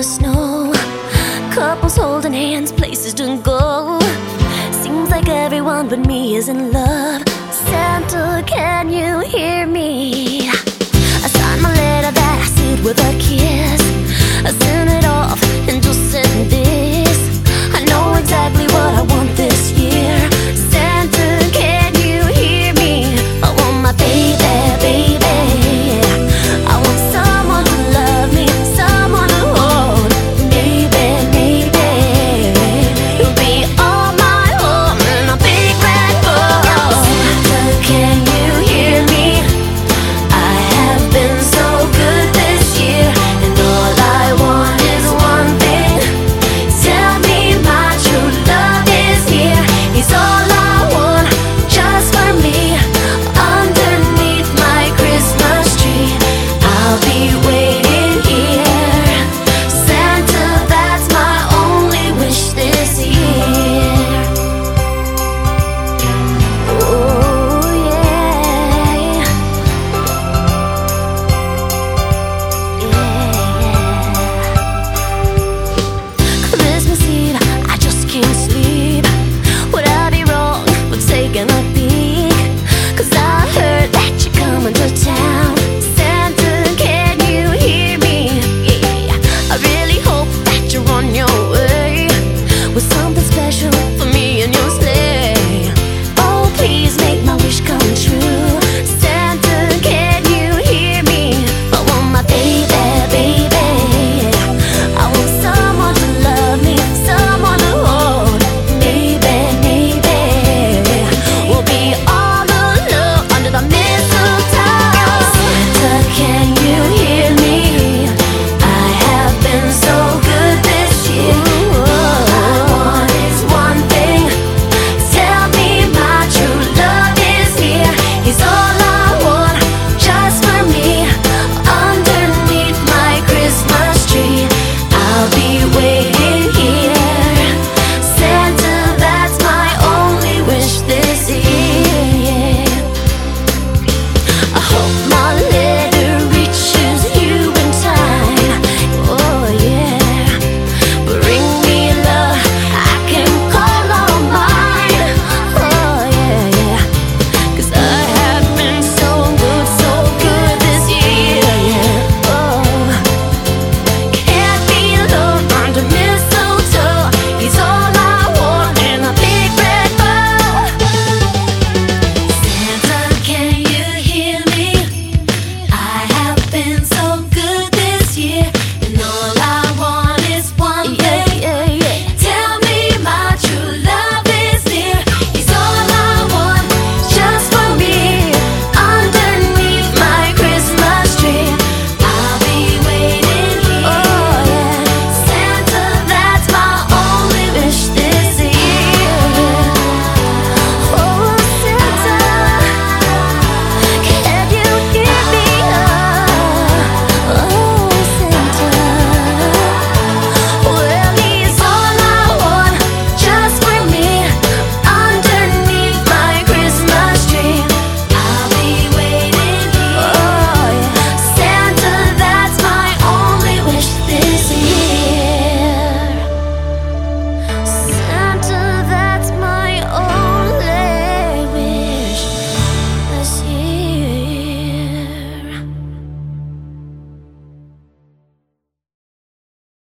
the snow. Couples holding hands, places to go. Seems like everyone but me is in love. Santa, can you hear me?